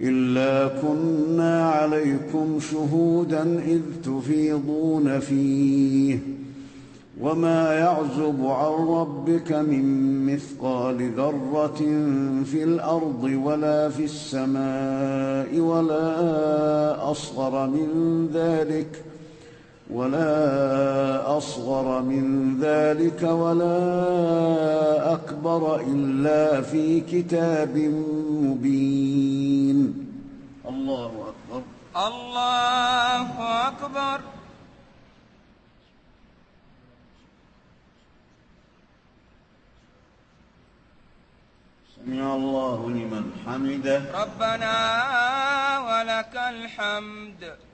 إلا كنا عليكم شهودا إذ تفيضون فيه وما يعزب عن ربك من مثقال ذرة في الأرض ولا في السماء ولا أصغر من ذلك ولا أصغر من ذلك ولا أكبر إلا في كتاب مبين. الله أكبر. الله أكبر. سمع الله لمن حمده. ربنا ولك الحمد.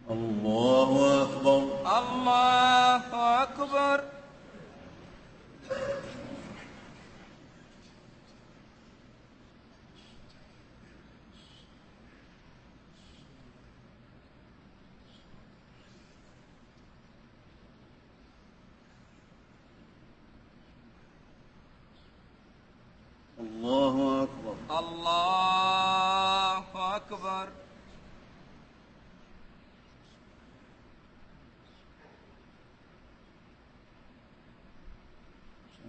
الله أكبر الله أكبر الله أكبر الله أكبر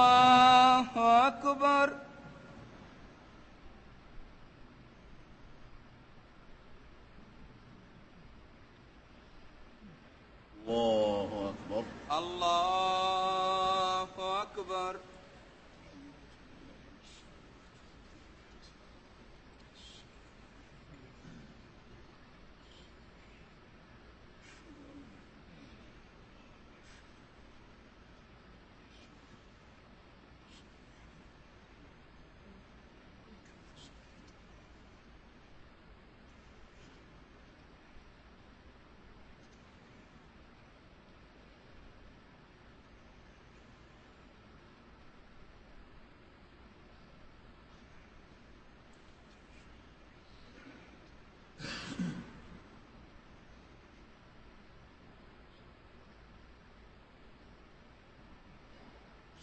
الله أكبر الله أكبر الله أكبر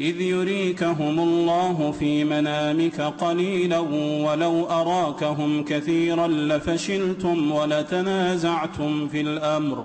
إذ يريكهم الله في منامك قليلا ولو أراكهم كثيرا لفشلتم ولتنازعتم في الأمر.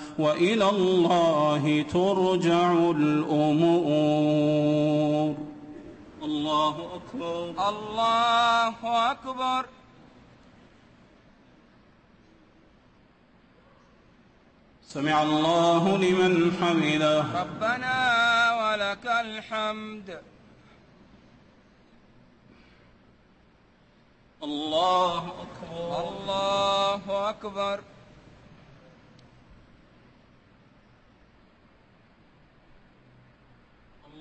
وإلى الله ترجع الأمور. الله أكبر. الله أكبر. سمع الله لمن حمده. ربنا ولك الحمد. الله أكبر. الله أكبر.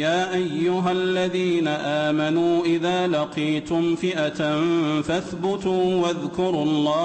يا أيها الذين آمنوا إذا لقيتم فئة فاثبتوا واذكروا الله